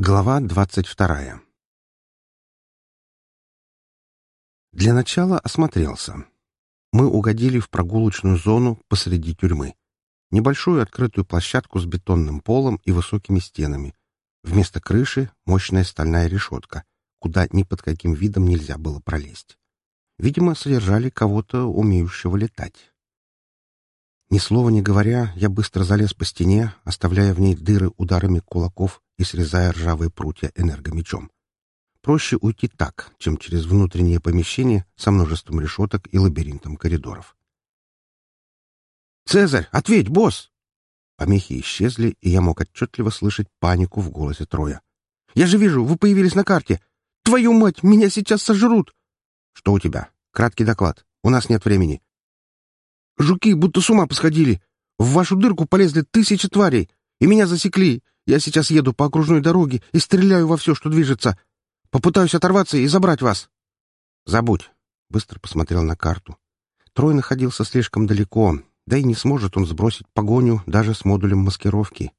Глава двадцать вторая Для начала осмотрелся. Мы угодили в прогулочную зону посреди тюрьмы. Небольшую открытую площадку с бетонным полом и высокими стенами. Вместо крыши — мощная стальная решетка, куда ни под каким видом нельзя было пролезть. Видимо, содержали кого-то, умеющего летать. Ни слова не говоря, я быстро залез по стене, оставляя в ней дыры ударами кулаков и срезая ржавые прутья энергомечом. Проще уйти так, чем через внутреннее помещение со множеством решеток и лабиринтом коридоров. «Цезарь, ответь, босс!» Помехи исчезли, и я мог отчетливо слышать панику в голосе Троя. «Я же вижу, вы появились на карте! Твою мать, меня сейчас сожрут!» «Что у тебя? Краткий доклад. У нас нет времени». «Жуки будто с ума посходили. В вашу дырку полезли тысячи тварей, и меня засекли. Я сейчас еду по окружной дороге и стреляю во все, что движется. Попытаюсь оторваться и забрать вас. Забудь. Быстро посмотрел на карту. Трой находился слишком далеко, да и не сможет он сбросить погоню даже с модулем маскировки.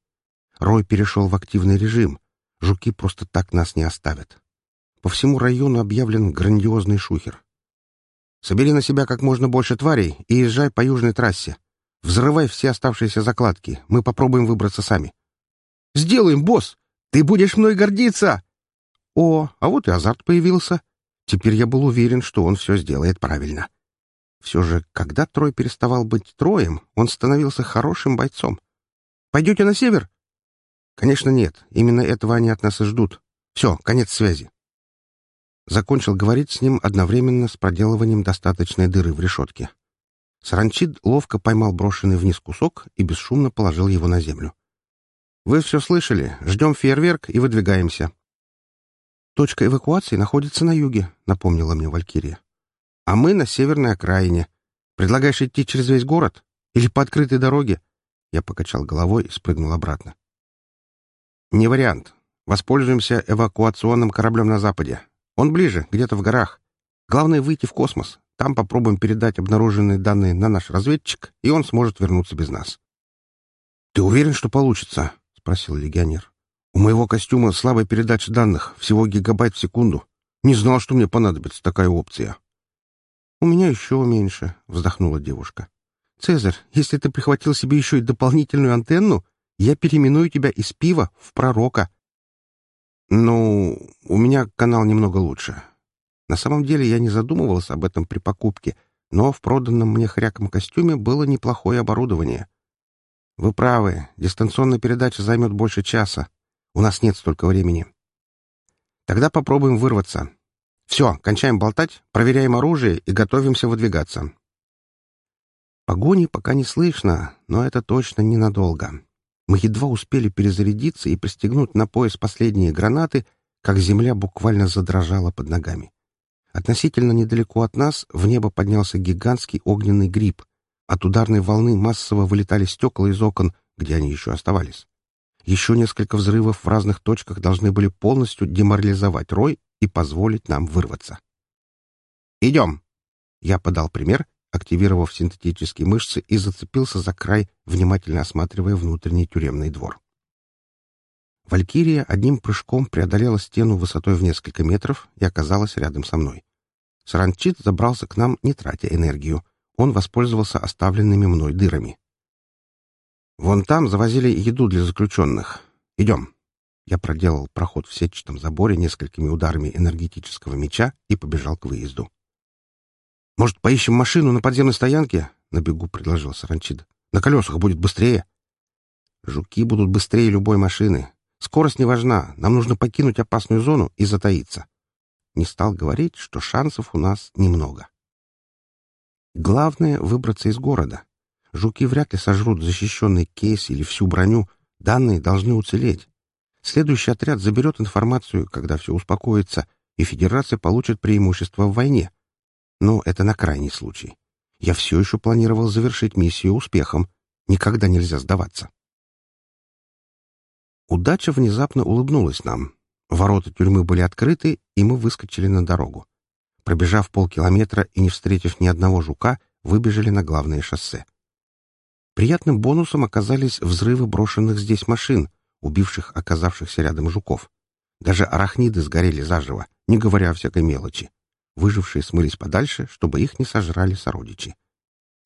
Рой перешел в активный режим. Жуки просто так нас не оставят. По всему району объявлен грандиозный шухер. Собери на себя как можно больше тварей и езжай по южной трассе. Взрывай все оставшиеся закладки. Мы попробуем выбраться сами. Сделаем, босс! Ты будешь мной гордиться!» О, а вот и азарт появился. Теперь я был уверен, что он все сделает правильно. Все же, когда Трой переставал быть Троем, он становился хорошим бойцом. «Пойдете на север?» «Конечно нет. Именно этого они от нас и ждут. Все, конец связи». Закончил говорить с ним одновременно с проделыванием достаточной дыры в решетке. Саранчид ловко поймал брошенный вниз кусок и бесшумно положил его на землю. Вы все слышали. Ждем фейерверк и выдвигаемся. Точка эвакуации находится на юге, напомнила мне Валькирия. А мы на северной окраине. Предлагаешь идти через весь город? Или по открытой дороге? Я покачал головой и спрыгнул обратно. Не вариант. Воспользуемся эвакуационным кораблем на западе. Он ближе, где-то в горах. Главное — выйти в космос. Там попробуем передать обнаруженные данные на наш разведчик, и он сможет вернуться без нас. — Ты уверен, что получится? — спросил легионер. «У моего костюма слабая передача данных, всего гигабайт в секунду. Не знал, что мне понадобится такая опция». «У меня еще меньше», — вздохнула девушка. «Цезарь, если ты прихватил себе еще и дополнительную антенну, я переименую тебя из пива в пророка». «Ну, у меня канал немного лучше. На самом деле я не задумывался об этом при покупке, но в проданном мне хряком костюме было неплохое оборудование». «Вы правы. Дистанционная передача займет больше часа. У нас нет столько времени. Тогда попробуем вырваться. Все, кончаем болтать, проверяем оружие и готовимся выдвигаться». Погони пока не слышно, но это точно ненадолго. Мы едва успели перезарядиться и пристегнуть на пояс последние гранаты, как земля буквально задрожала под ногами. Относительно недалеко от нас в небо поднялся гигантский огненный гриб, от ударной волны массово вылетали стекла из окон, где они еще оставались. Еще несколько взрывов в разных точках должны были полностью деморализовать Рой и позволить нам вырваться. «Идем!» Я подал пример, активировав синтетические мышцы и зацепился за край, внимательно осматривая внутренний тюремный двор. Валькирия одним прыжком преодолела стену высотой в несколько метров и оказалась рядом со мной. Саранчит забрался к нам, не тратя энергию, он воспользовался оставленными мной дырами. «Вон там завозили еду для заключенных. Идем». Я проделал проход в сетчатом заборе несколькими ударами энергетического меча и побежал к выезду. «Может, поищем машину на подземной стоянке?» — на бегу предложил Саранчид. «На колесах будет быстрее». «Жуки будут быстрее любой машины. Скорость не важна. Нам нужно покинуть опасную зону и затаиться». Не стал говорить, что шансов у нас немного. Главное — выбраться из города. Жуки вряд ли сожрут защищенный кейс или всю броню. Данные должны уцелеть. Следующий отряд заберет информацию, когда все успокоится, и Федерация получит преимущество в войне. Но это на крайний случай. Я все еще планировал завершить миссию успехом. Никогда нельзя сдаваться. Удача внезапно улыбнулась нам. Ворота тюрьмы были открыты, и мы выскочили на дорогу. Пробежав полкилометра и не встретив ни одного жука, выбежали на главное шоссе. Приятным бонусом оказались взрывы брошенных здесь машин, убивших оказавшихся рядом жуков. Даже арахниды сгорели заживо, не говоря о всякой мелочи. Выжившие смылись подальше, чтобы их не сожрали сородичи.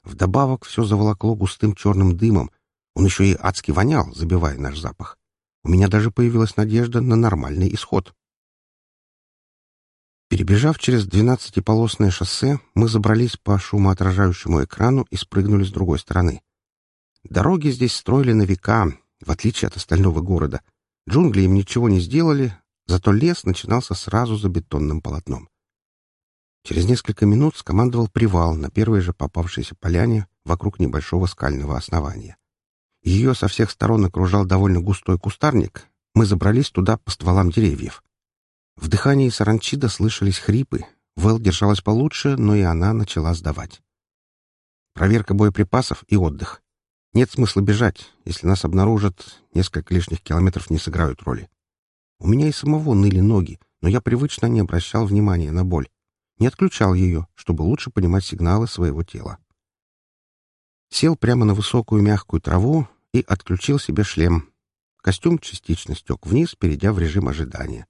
Вдобавок все заволокло густым черным дымом. Он еще и адски вонял, забивая наш запах. У меня даже появилась надежда на нормальный исход. Перебежав через двенадцатиполосное шоссе, мы забрались по шумоотражающему экрану и спрыгнули с другой стороны. Дороги здесь строили на века, в отличие от остального города. Джунгли им ничего не сделали, зато лес начинался сразу за бетонным полотном. Через несколько минут скомандовал привал на первой же попавшейся поляне вокруг небольшого скального основания. Ее со всех сторон окружал довольно густой кустарник. Мы забрались туда по стволам деревьев. В дыхании саранчида слышались хрипы. Вэл держалась получше, но и она начала сдавать. Проверка боеприпасов и отдых. Нет смысла бежать. Если нас обнаружат, несколько лишних километров не сыграют роли. У меня и самого ныли ноги, но я привычно не обращал внимания на боль не отключал ее, чтобы лучше понимать сигналы своего тела. Сел прямо на высокую мягкую траву и отключил себе шлем. Костюм частично стек вниз, перейдя в режим ожидания.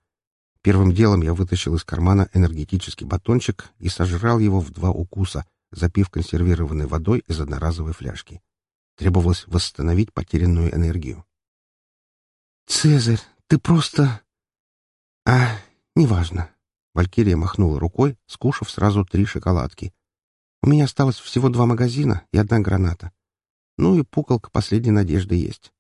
Первым делом я вытащил из кармана энергетический батончик и сожрал его в два укуса, запив консервированной водой из одноразовой фляжки. Требовалось восстановить потерянную энергию. «Цезарь, ты просто...» «А, неважно. Валькирия махнула рукой, скушав сразу три шоколадки. «У меня осталось всего два магазина и одна граната. Ну и пукалка последней надежды есть».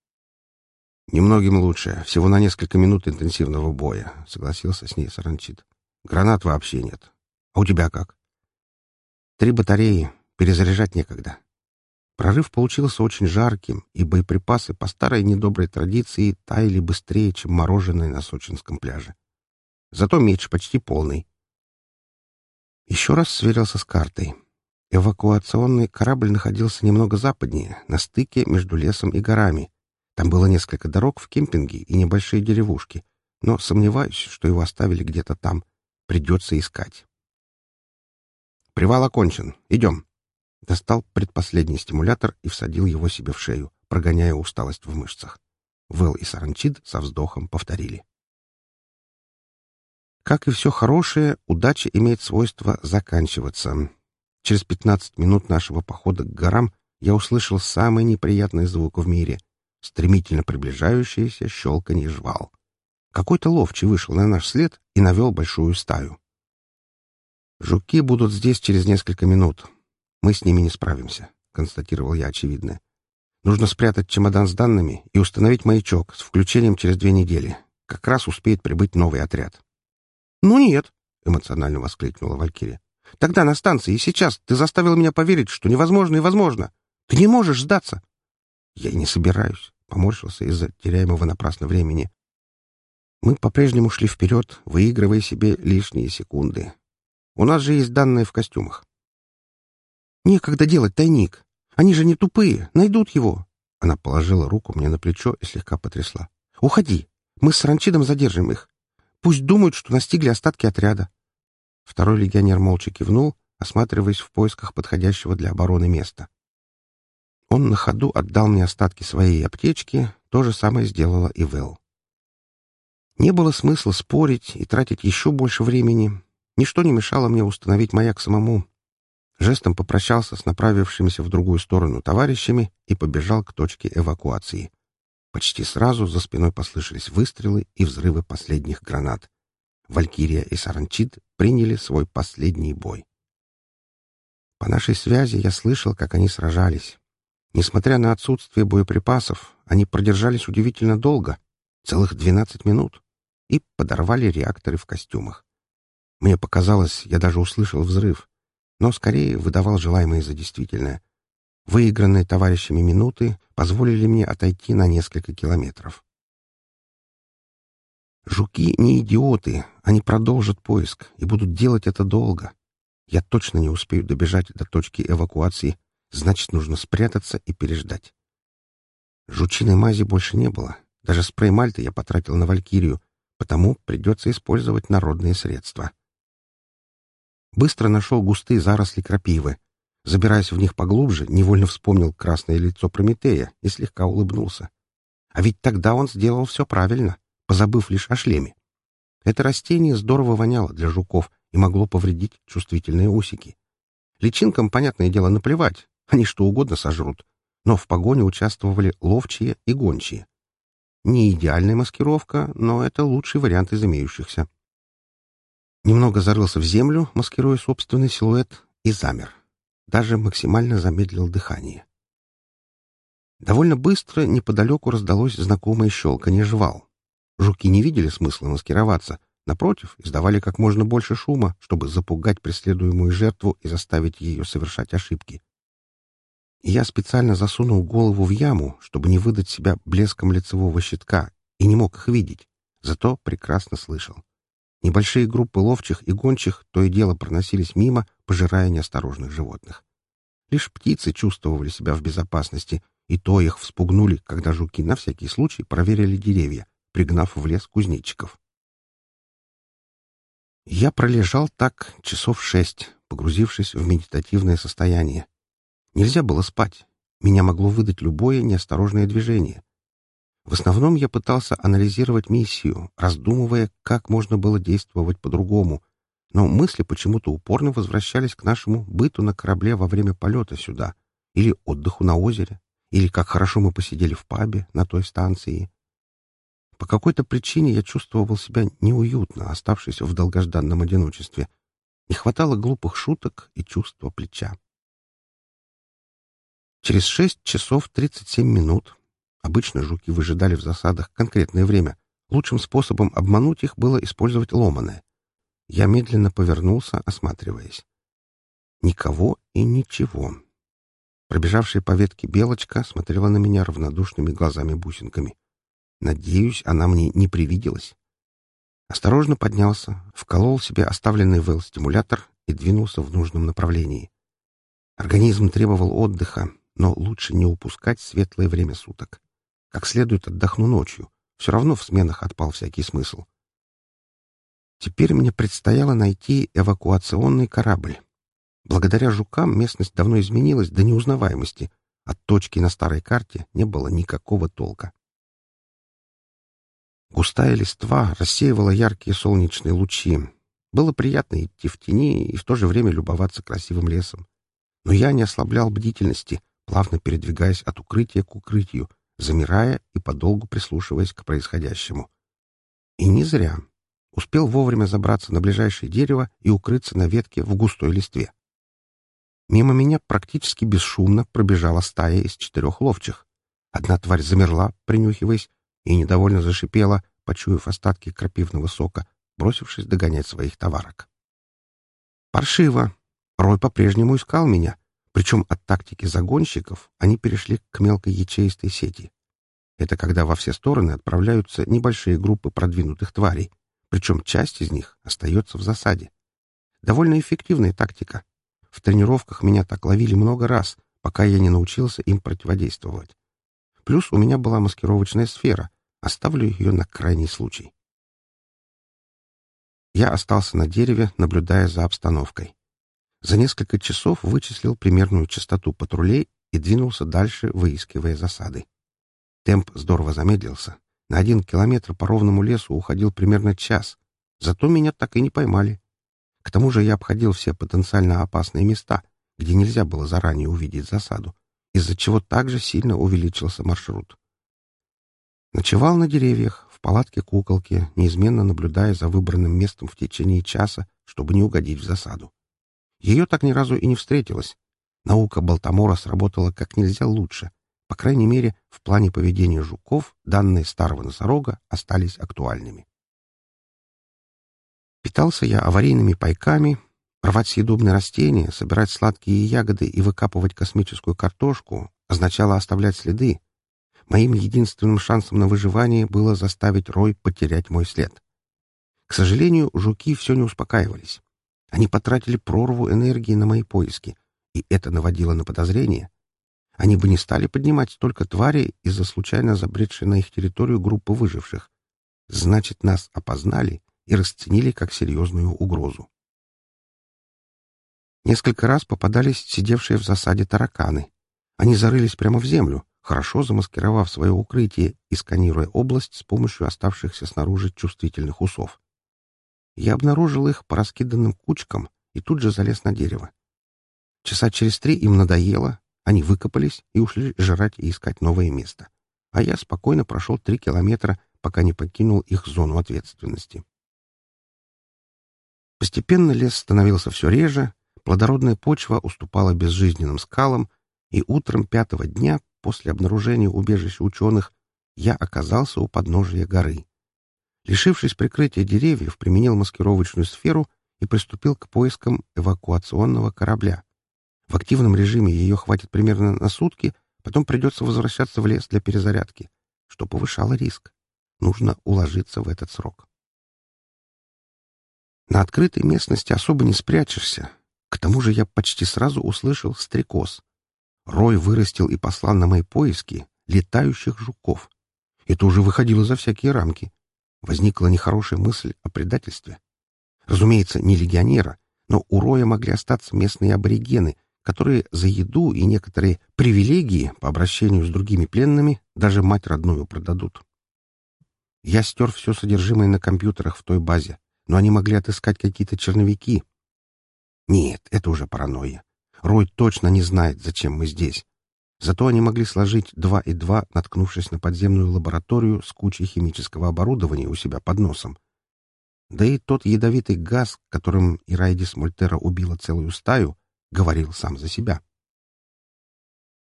«Немногим лучше. Всего на несколько минут интенсивного боя», — согласился с ней Саранчит. «Гранат вообще нет. А у тебя как?» «Три батареи. Перезаряжать некогда». Прорыв получился очень жарким, и боеприпасы по старой недоброй традиции таяли быстрее, чем мороженое на сочинском пляже. Зато меч почти полный. Еще раз сверился с картой. Эвакуационный корабль находился немного западнее, на стыке между лесом и горами. Там было несколько дорог в кемпинге и небольшие деревушки, но сомневаюсь, что его оставили где-то там. Придется искать. «Привал окончен. Идем». Достал предпоследний стимулятор и всадил его себе в шею, прогоняя усталость в мышцах. Вэл и Саранчид со вздохом повторили. Как и все хорошее, удача имеет свойство заканчиваться. Через пятнадцать минут нашего похода к горам я услышал самый неприятный звук в мире — стремительно приближающийся щелканье жвал. Какой-то ловчий вышел на наш след и навел большую стаю. «Жуки будут здесь через несколько минут. Мы с ними не справимся», — констатировал я очевидное. «Нужно спрятать чемодан с данными и установить маячок с включением через две недели. Как раз успеет прибыть новый отряд». «Ну нет», — эмоционально воскликнула Валькирия. «Тогда на станции и сейчас ты заставил меня поверить, что невозможно и возможно. Ты не можешь сдаться». «Я и не собираюсь», — поморщился из-за теряемого напрасно времени. Мы по-прежнему шли вперед, выигрывая себе лишние секунды. У нас же есть данные в костюмах. «Некогда делать тайник. Они же не тупые, найдут его». Она положила руку мне на плечо и слегка потрясла. «Уходи. Мы с Ранчидом задержим их. Пусть думают, что настигли остатки отряда. Второй легионер молча кивнул, осматриваясь в поисках подходящего для обороны места. Он на ходу отдал мне остатки своей аптечки, то же самое сделала и Вэл. Не было смысла спорить и тратить еще больше времени. Ничто не мешало мне установить маяк самому. Жестом попрощался с направившимися в другую сторону товарищами и побежал к точке эвакуации. Почти сразу за спиной послышались выстрелы и взрывы последних гранат. Валькирия и Саранчит приняли свой последний бой. По нашей связи я слышал, как они сражались. Несмотря на отсутствие боеприпасов, они продержались удивительно долго, целых 12 минут, и подорвали реакторы в костюмах. Мне показалось, я даже услышал взрыв, но скорее выдавал желаемое за действительное — Выигранные товарищами минуты позволили мне отойти на несколько километров. Жуки не идиоты, они продолжат поиск и будут делать это долго. Я точно не успею добежать до точки эвакуации, значит, нужно спрятаться и переждать. Жучиной мази больше не было. Даже спрей Мальты я потратил на Валькирию, потому придется использовать народные средства. Быстро нашел густые заросли крапивы, Забираясь в них поглубже, невольно вспомнил красное лицо Прометея и слегка улыбнулся. А ведь тогда он сделал все правильно, позабыв лишь о шлеме. Это растение здорово воняло для жуков и могло повредить чувствительные усики. Личинкам, понятное дело, наплевать, они что угодно сожрут, но в погоне участвовали ловчие и гончие. Не идеальная маскировка, но это лучший вариант из имеющихся. Немного зарылся в землю, маскируя собственный силуэт, и замер. Даже максимально замедлил дыхание. Довольно быстро неподалеку раздалось знакомое щелканье жвал. Жуки не видели смысла маскироваться. Напротив, издавали как можно больше шума, чтобы запугать преследуемую жертву и заставить ее совершать ошибки. И я специально засунул голову в яму, чтобы не выдать себя блеском лицевого щитка, и не мог их видеть, зато прекрасно слышал. Небольшие группы ловчих и гончих то и дело проносились мимо, пожирая неосторожных животных. Лишь птицы чувствовали себя в безопасности, и то их вспугнули, когда жуки на всякий случай проверили деревья, пригнав в лес кузнечиков. Я пролежал так часов шесть, погрузившись в медитативное состояние. Нельзя было спать. Меня могло выдать любое неосторожное движение. В основном я пытался анализировать миссию, раздумывая, как можно было действовать по-другому, но мысли почему-то упорно возвращались к нашему быту на корабле во время полета сюда, или отдыху на озере, или как хорошо мы посидели в пабе на той станции. По какой-то причине я чувствовал себя неуютно, оставшись в долгожданном одиночестве. Не хватало глупых шуток и чувства плеча. Через шесть часов тридцать семь минут Обычно жуки выжидали в засадах конкретное время. Лучшим способом обмануть их было использовать ломаное. Я медленно повернулся, осматриваясь. Никого и ничего. Пробежавшая по ветке белочка смотрела на меня равнодушными глазами-бусинками. Надеюсь, она мне не привиделась. Осторожно поднялся, вколол себе оставленный ВЛ-стимулятор и двинулся в нужном направлении. Организм требовал отдыха, но лучше не упускать светлое время суток. Как следует отдохну ночью. Все равно в сменах отпал всякий смысл. Теперь мне предстояло найти эвакуационный корабль. Благодаря жукам местность давно изменилась до неузнаваемости. От точки на старой карте не было никакого толка. Густая листва рассеивала яркие солнечные лучи. Было приятно идти в тени и в то же время любоваться красивым лесом. Но я не ослаблял бдительности, плавно передвигаясь от укрытия к укрытию, замирая и подолгу прислушиваясь к происходящему. И не зря. Успел вовремя забраться на ближайшее дерево и укрыться на ветке в густой листве. Мимо меня практически бесшумно пробежала стая из четырех ловчих. Одна тварь замерла, принюхиваясь, и недовольно зашипела, почуяв остатки крапивного сока, бросившись догонять своих товарок. Паршиво. Рой по-прежнему искал меня, причем от тактики загонщиков они перешли к мелкой ячеистой сети. Это когда во все стороны отправляются небольшие группы продвинутых тварей, причем часть из них остается в засаде. Довольно эффективная тактика. В тренировках меня так ловили много раз, пока я не научился им противодействовать. Плюс у меня была маскировочная сфера, оставлю ее на крайний случай. Я остался на дереве, наблюдая за обстановкой. За несколько часов вычислил примерную частоту патрулей и двинулся дальше, выискивая засады. Темп здорово замедлился. На один километр по ровному лесу уходил примерно час. Зато меня так и не поймали. К тому же я обходил все потенциально опасные места, где нельзя было заранее увидеть засаду, из-за чего также сильно увеличился маршрут. Ночевал на деревьях, в палатке куколки, неизменно наблюдая за выбранным местом в течение часа, чтобы не угодить в засаду. Ее так ни разу и не встретилось. Наука Балтамора сработала как нельзя лучше. По крайней мере, в плане поведения жуков данные старого носорога остались актуальными. Питался я аварийными пайками, рвать съедобные растения, собирать сладкие ягоды и выкапывать космическую картошку означало оставлять следы. Моим единственным шансом на выживание было заставить Рой потерять мой след. К сожалению, жуки все не успокаивались. Они потратили прорву энергии на мои поиски, и это наводило на подозрение. Они бы не стали поднимать только твари из-за случайно забредшей на их территорию группы выживших. Значит, нас опознали и расценили как серьезную угрозу. Несколько раз попадались сидевшие в засаде тараканы. Они зарылись прямо в землю, хорошо замаскировав свое укрытие и сканируя область с помощью оставшихся снаружи чувствительных усов. Я обнаружил их по раскиданным кучкам и тут же залез на дерево. Часа через три им надоело, они выкопались и ушли жрать и искать новое место. А я спокойно прошел три километра, пока не покинул их зону ответственности. Постепенно лес становился все реже, плодородная почва уступала безжизненным скалам, и утром пятого дня после обнаружения убежища ученых я оказался у подножия горы. Лишившись прикрытия деревьев, применил маскировочную сферу и приступил к поискам эвакуационного корабля. В активном режиме ее хватит примерно на сутки, потом придется возвращаться в лес для перезарядки, что повышало риск. Нужно уложиться в этот срок. На открытой местности особо не спрячешься. К тому же я почти сразу услышал стрекоз. Рой вырастил и послал на мои поиски летающих жуков. Это уже выходило за всякие рамки. Возникла нехорошая мысль о предательстве. Разумеется, не легионера, но у Роя могли остаться местные аборигены, которые за еду и некоторые привилегии по обращению с другими пленными даже мать родную продадут. Я стер все содержимое на компьютерах в той базе, но они могли отыскать какие-то черновики. Нет, это уже паранойя. Рой точно не знает, зачем мы здесь. Зато они могли сложить два и два, наткнувшись на подземную лабораторию с кучей химического оборудования у себя под носом. Да и тот ядовитый газ, которым Ирайдис Мольтера убила целую стаю, говорил сам за себя.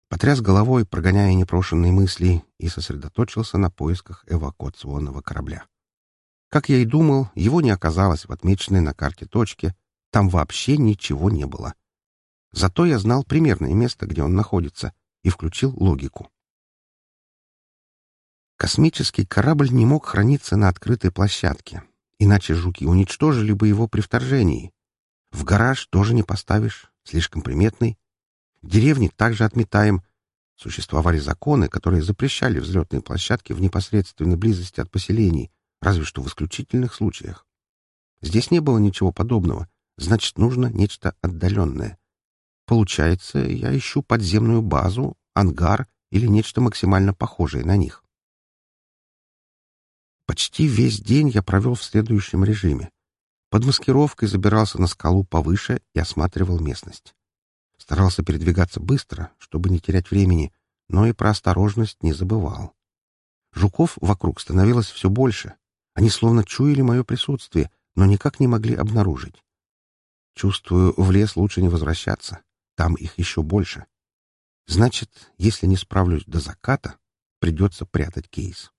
Потряс головой, прогоняя непрошенные мысли, и сосредоточился на поисках эвакуационного корабля. Как я и думал, его не оказалось в отмеченной на карте точке, там вообще ничего не было. Зато я знал примерное место, где он находится, и включил логику. Космический корабль не мог храниться на открытой площадке, иначе жуки уничтожили бы его при вторжении. В гараж тоже не поставишь, слишком приметный. Деревни также отметаем. Существовали законы, которые запрещали взлетные площадки в непосредственной близости от поселений, разве что в исключительных случаях. Здесь не было ничего подобного, значит, нужно нечто отдаленное. Получается, я ищу подземную базу, ангар или нечто максимально похожее на них. Почти весь день я провел в следующем режиме. Под маскировкой забирался на скалу повыше и осматривал местность. Старался передвигаться быстро, чтобы не терять времени, но и про осторожность не забывал. Жуков вокруг становилось все больше. Они словно чуяли мое присутствие, но никак не могли обнаружить. Чувствую, в лес лучше не возвращаться. Там их еще больше. Значит, если не справлюсь до заката, придется прятать кейс.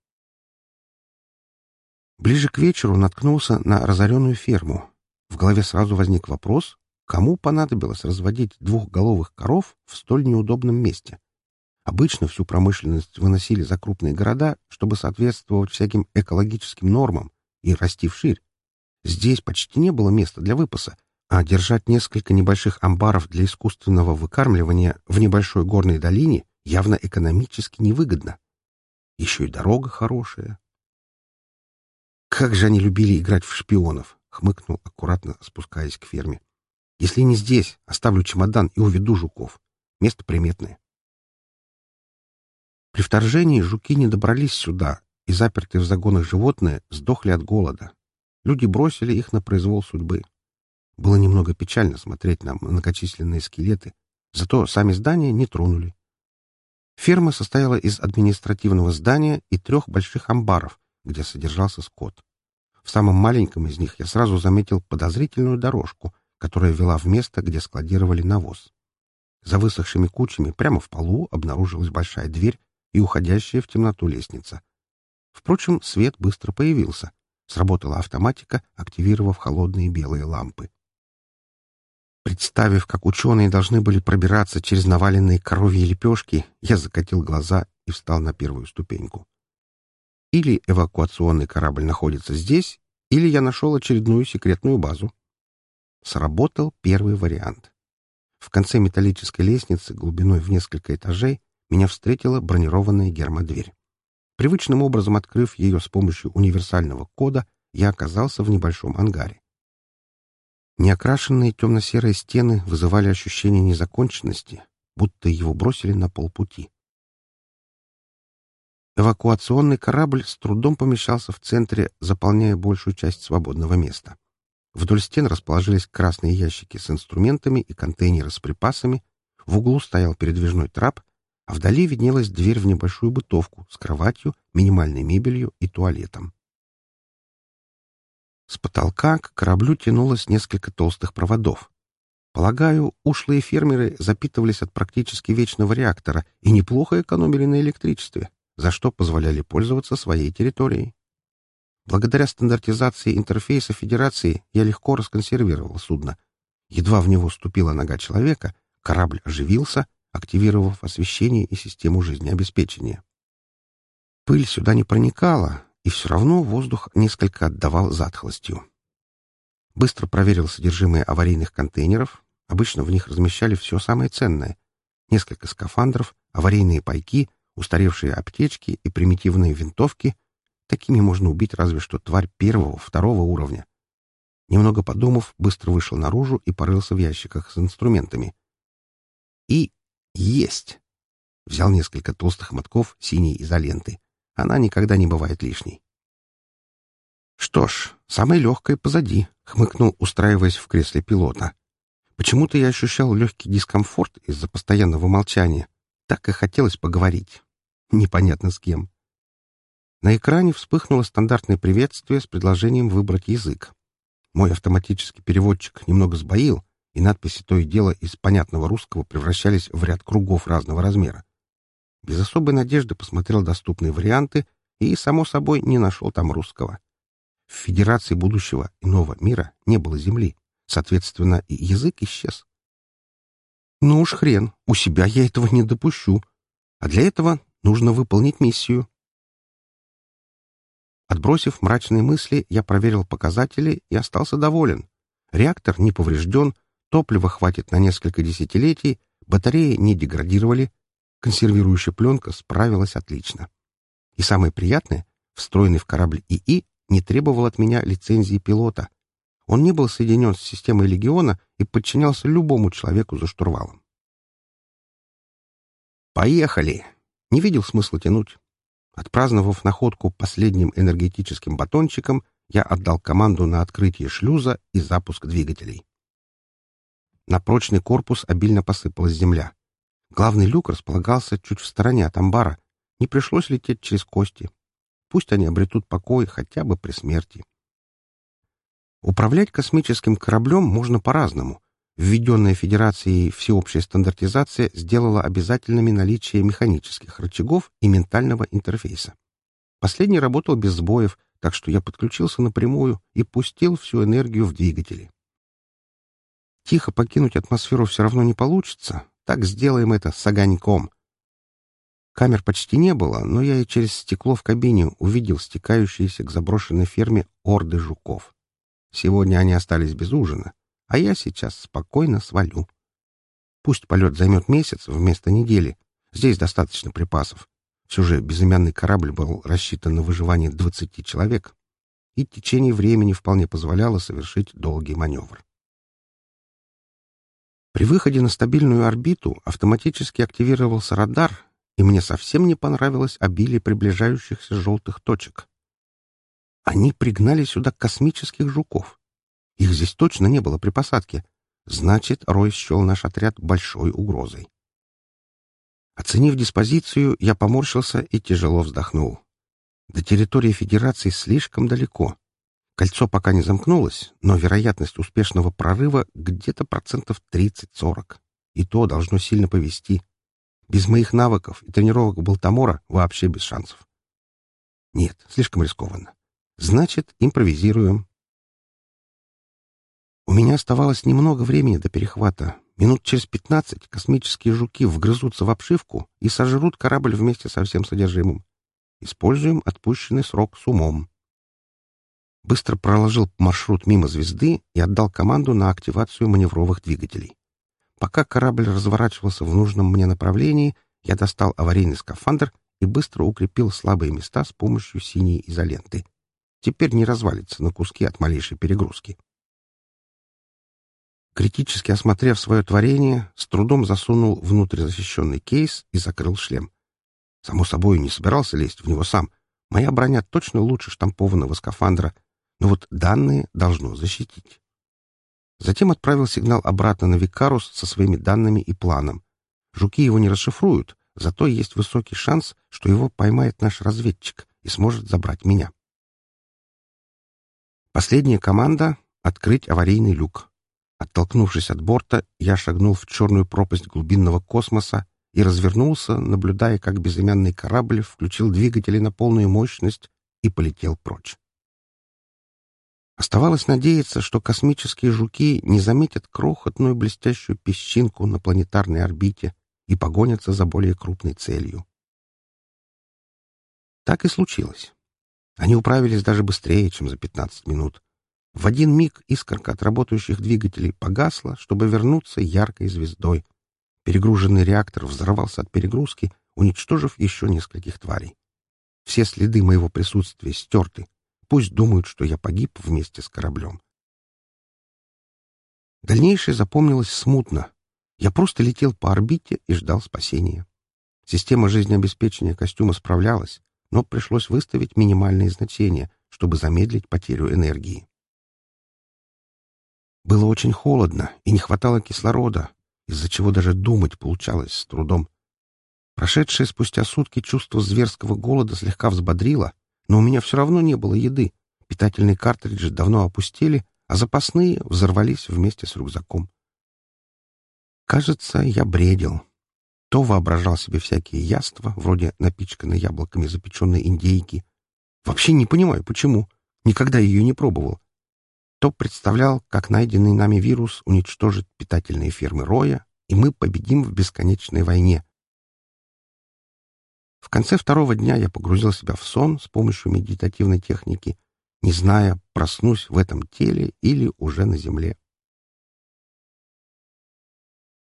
Ближе к вечеру наткнулся на разоренную ферму. В голове сразу возник вопрос, кому понадобилось разводить двухголовых коров в столь неудобном месте. Обычно всю промышленность выносили за крупные города, чтобы соответствовать всяким экологическим нормам и расти вширь. Здесь почти не было места для выпаса, а держать несколько небольших амбаров для искусственного выкармливания в небольшой горной долине явно экономически невыгодно. Еще и дорога хорошая, «Как же они любили играть в шпионов!» — хмыкнул, аккуратно спускаясь к ферме. «Если не здесь, оставлю чемодан и уведу жуков. Место приметное». При вторжении жуки не добрались сюда, и запертые в загонах животные сдохли от голода. Люди бросили их на произвол судьбы. Было немного печально смотреть на многочисленные скелеты, зато сами здания не тронули. Ферма состояла из административного здания и трех больших амбаров, где содержался скот. В самом маленьком из них я сразу заметил подозрительную дорожку, которая вела в место, где складировали навоз. За высохшими кучами прямо в полу обнаружилась большая дверь и уходящая в темноту лестница. Впрочем, свет быстро появился. Сработала автоматика, активировав холодные белые лампы. Представив, как ученые должны были пробираться через наваленные коровьи лепешки, я закатил глаза и встал на первую ступеньку. Или эвакуационный корабль находится здесь, или я нашел очередную секретную базу. Сработал первый вариант. В конце металлической лестницы глубиной в несколько этажей меня встретила бронированная гермодверь. Привычным образом открыв ее с помощью универсального кода, я оказался в небольшом ангаре. Неокрашенные темно-серые стены вызывали ощущение незаконченности, будто его бросили на полпути. Эвакуационный корабль с трудом помещался в центре, заполняя большую часть свободного места. Вдоль стен расположились красные ящики с инструментами и контейнеры с припасами, в углу стоял передвижной трап, а вдали виднелась дверь в небольшую бытовку с кроватью, минимальной мебелью и туалетом. С потолка к кораблю тянулось несколько толстых проводов. Полагаю, ушлые фермеры запитывались от практически вечного реактора и неплохо экономили на электричестве, за что позволяли пользоваться своей территорией. Благодаря стандартизации интерфейса Федерации я легко расконсервировал судно. Едва в него ступила нога человека, корабль оживился, активировав освещение и систему жизнеобеспечения. Пыль сюда не проникала, и все равно воздух несколько отдавал затхлостью. Быстро проверил содержимое аварийных контейнеров. Обычно в них размещали все самое ценное. Несколько скафандров, аварийные пайки, устаревшие аптечки и примитивные винтовки. Такими можно убить разве что тварь первого, второго уровня. Немного подумав, быстро вышел наружу и порылся в ящиках с инструментами. И есть! Взял несколько толстых мотков синей изоленты. Она никогда не бывает лишней. «Что ж, самое легкое позади», — хмыкнул, устраиваясь в кресле пилота. Почему-то я ощущал легкий дискомфорт из-за постоянного молчания. Так и хотелось поговорить. Непонятно с кем. На экране вспыхнуло стандартное приветствие с предложением выбрать язык. Мой автоматический переводчик немного сбоил, и надписи то и дело из понятного русского превращались в ряд кругов разного размера. Без особой надежды посмотрел доступные варианты и, само собой, не нашел там русского. В Федерации будущего иного мира не было Земли. Соответственно, и язык исчез. Ну уж хрен, у себя я этого не допущу. А для этого нужно выполнить миссию. Отбросив мрачные мысли, я проверил показатели и остался доволен. Реактор не поврежден, топлива хватит на несколько десятилетий, батареи не деградировали, консервирующая пленка справилась отлично. И самое приятное, встроенный в корабль ИИ не требовал от меня лицензии пилота. Он не был соединен с системой легиона и подчинялся любому человеку за штурвалом. «Поехали!» Не видел смысла тянуть. Отпраздновав находку последним энергетическим батончиком, я отдал команду на открытие шлюза и запуск двигателей. На прочный корпус обильно посыпалась земля. Главный люк располагался чуть в стороне от амбара. Не пришлось лететь через кости. Пусть они обретут покой хотя бы при смерти. Управлять космическим кораблем можно по-разному. Введенная Федерацией всеобщая стандартизация сделала обязательными наличие механических рычагов и ментального интерфейса. Последний работал без сбоев, так что я подключился напрямую и пустил всю энергию в двигатели. Тихо покинуть атмосферу все равно не получится, так сделаем это с огоньком. Камер почти не было, но я и через стекло в кабине увидел стекающиеся к заброшенной ферме орды жуков. Сегодня они остались без ужина, а я сейчас спокойно свалю. Пусть полет займет месяц вместо недели. Здесь достаточно припасов. Все же безымянный корабль был рассчитан на выживание двадцати человек, и течение времени вполне позволяло совершить долгий маневр. При выходе на стабильную орбиту автоматически активировался радар, и мне совсем не понравилось обилие приближающихся желтых точек. Они пригнали сюда космических жуков. Их здесь точно не было при посадке. Значит, Рой счел наш отряд большой угрозой. Оценив диспозицию, я поморщился и тяжело вздохнул. До территории Федерации слишком далеко. Кольцо пока не замкнулось, но вероятность успешного прорыва где-то процентов 30-40. И то должно сильно повести. Без моих навыков и тренировок Балтамора вообще без шансов. Нет, слишком рискованно. Значит, импровизируем. У меня оставалось немного времени до перехвата. Минут через пятнадцать космические жуки вгрызутся в обшивку и сожрут корабль вместе со всем содержимым. Используем отпущенный срок с умом быстро проложил маршрут мимо звезды и отдал команду на активацию маневровых двигателей. Пока корабль разворачивался в нужном мне направлении, я достал аварийный скафандр и быстро укрепил слабые места с помощью синей изоленты. Теперь не развалится на куски от малейшей перегрузки. Критически осмотрев свое творение, с трудом засунул внутрь защищенный кейс и закрыл шлем. Само собой, не собирался лезть в него сам. Моя броня точно лучше штампованного скафандра, но вот данные должно защитить. Затем отправил сигнал обратно на Викарус со своими данными и планом. Жуки его не расшифруют, зато есть высокий шанс, что его поймает наш разведчик и сможет забрать меня. Последняя команда — открыть аварийный люк. Оттолкнувшись от борта, я шагнул в черную пропасть глубинного космоса и развернулся, наблюдая, как безымянный корабль включил двигатели на полную мощность и полетел прочь. Оставалось надеяться, что космические жуки не заметят крохотную блестящую песчинку на планетарной орбите и погонятся за более крупной целью. Так и случилось. Они управились даже быстрее, чем за 15 минут. В один миг искорка от работающих двигателей погасла, чтобы вернуться яркой звездой. Перегруженный реактор взорвался от перегрузки, уничтожив еще нескольких тварей. Все следы моего присутствия стерты. Пусть думают, что я погиб вместе с кораблем. Дальнейшее запомнилось смутно. Я просто летел по орбите и ждал спасения. Система жизнеобеспечения костюма справлялась, но пришлось выставить минимальные значения, чтобы замедлить потерю энергии. Было очень холодно и не хватало кислорода, из-за чего даже думать получалось с трудом. Прошедшее спустя сутки чувство зверского голода слегка взбодрило, но у меня все равно не было еды. Питательные картриджи давно опустили, а запасные взорвались вместе с рюкзаком. Кажется, я бредил то воображал себе всякие яства, вроде напичканной яблоками запеченной индейки. Вообще не понимаю, почему. Никогда ее не пробовал. То представлял, как найденный нами вирус уничтожит питательные фермы Роя, и мы победим в бесконечной войне. В конце второго дня я погрузил себя в сон с помощью медитативной техники, не зная, проснусь в этом теле или уже на земле.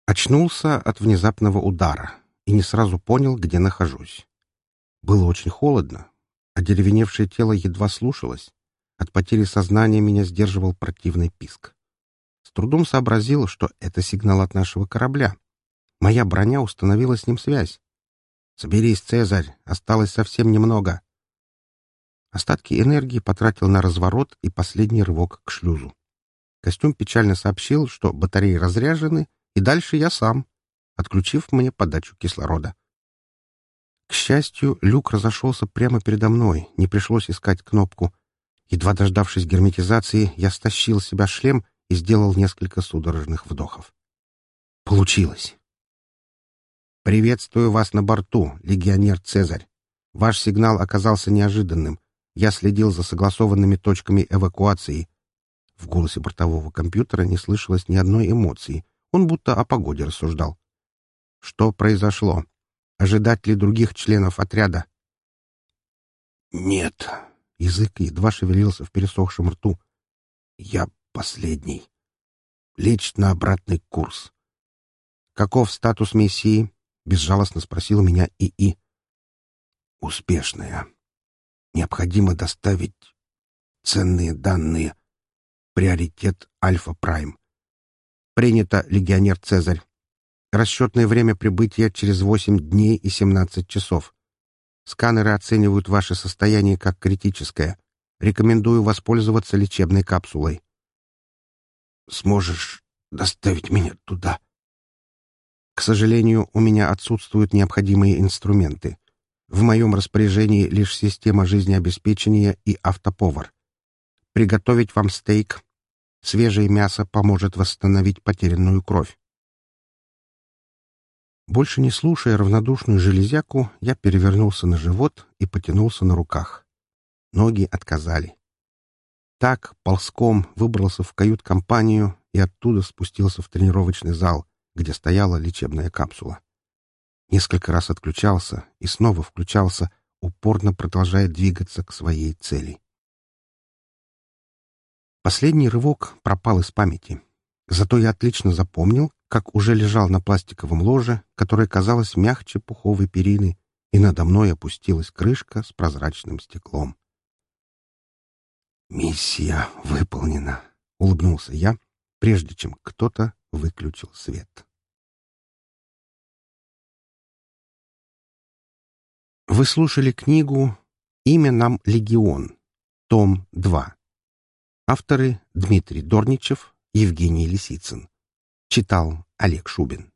Очнулся от внезапного удара и не сразу понял, где нахожусь. Было очень холодно, а деревеневшее тело едва слушалось. От потери сознания меня сдерживал противный писк. С трудом сообразил, что это сигнал от нашего корабля. Моя броня установила с ним связь. «Соберись, Цезарь, осталось совсем немного». Остатки энергии потратил на разворот и последний рывок к шлюзу. Костюм печально сообщил, что батареи разряжены, и дальше я сам, отключив мне подачу кислорода. К счастью, люк разошелся прямо передо мной, не пришлось искать кнопку. Едва дождавшись герметизации, я стащил с себя шлем и сделал несколько судорожных вдохов. Получилось. «Приветствую вас на борту, легионер Цезарь. Ваш сигнал оказался неожиданным. Я следил за согласованными точками эвакуации». В голосе бортового компьютера не слышалось ни одной эмоции, он будто о погоде рассуждал. Что произошло? Ожидать ли других членов отряда? Нет. Язык едва шевелился в пересохшем рту. Я последний. Лечь на обратный курс. Каков статус миссии? Безжалостно спросил меня ИИ. Успешная. Необходимо доставить ценные данные. Приоритет Альфа-Прайм. Принято, легионер Цезарь. Расчетное время прибытия через 8 дней и 17 часов. Сканеры оценивают ваше состояние как критическое. Рекомендую воспользоваться лечебной капсулой. Сможешь доставить меня туда? К сожалению, у меня отсутствуют необходимые инструменты. В моем распоряжении лишь система жизнеобеспечения и автоповар. Приготовить вам стейк, Свежее мясо поможет восстановить потерянную кровь. Больше не слушая равнодушную железяку, я перевернулся на живот и потянулся на руках. Ноги отказали. Так ползком выбрался в кают-компанию и оттуда спустился в тренировочный зал, где стояла лечебная капсула. Несколько раз отключался и снова включался, упорно продолжая двигаться к своей цели. Последний рывок пропал из памяти. Зато я отлично запомнил, как уже лежал на пластиковом ложе, которое казалось мягче пуховой перины, и надо мной опустилась крышка с прозрачным стеклом. «Миссия выполнена», — улыбнулся я, прежде чем кто-то выключил свет. Вы слушали книгу «Имя нам Легион», том 2. Авторы Дмитрий Дорничев, Евгений Лисицын. Читал Олег Шубин.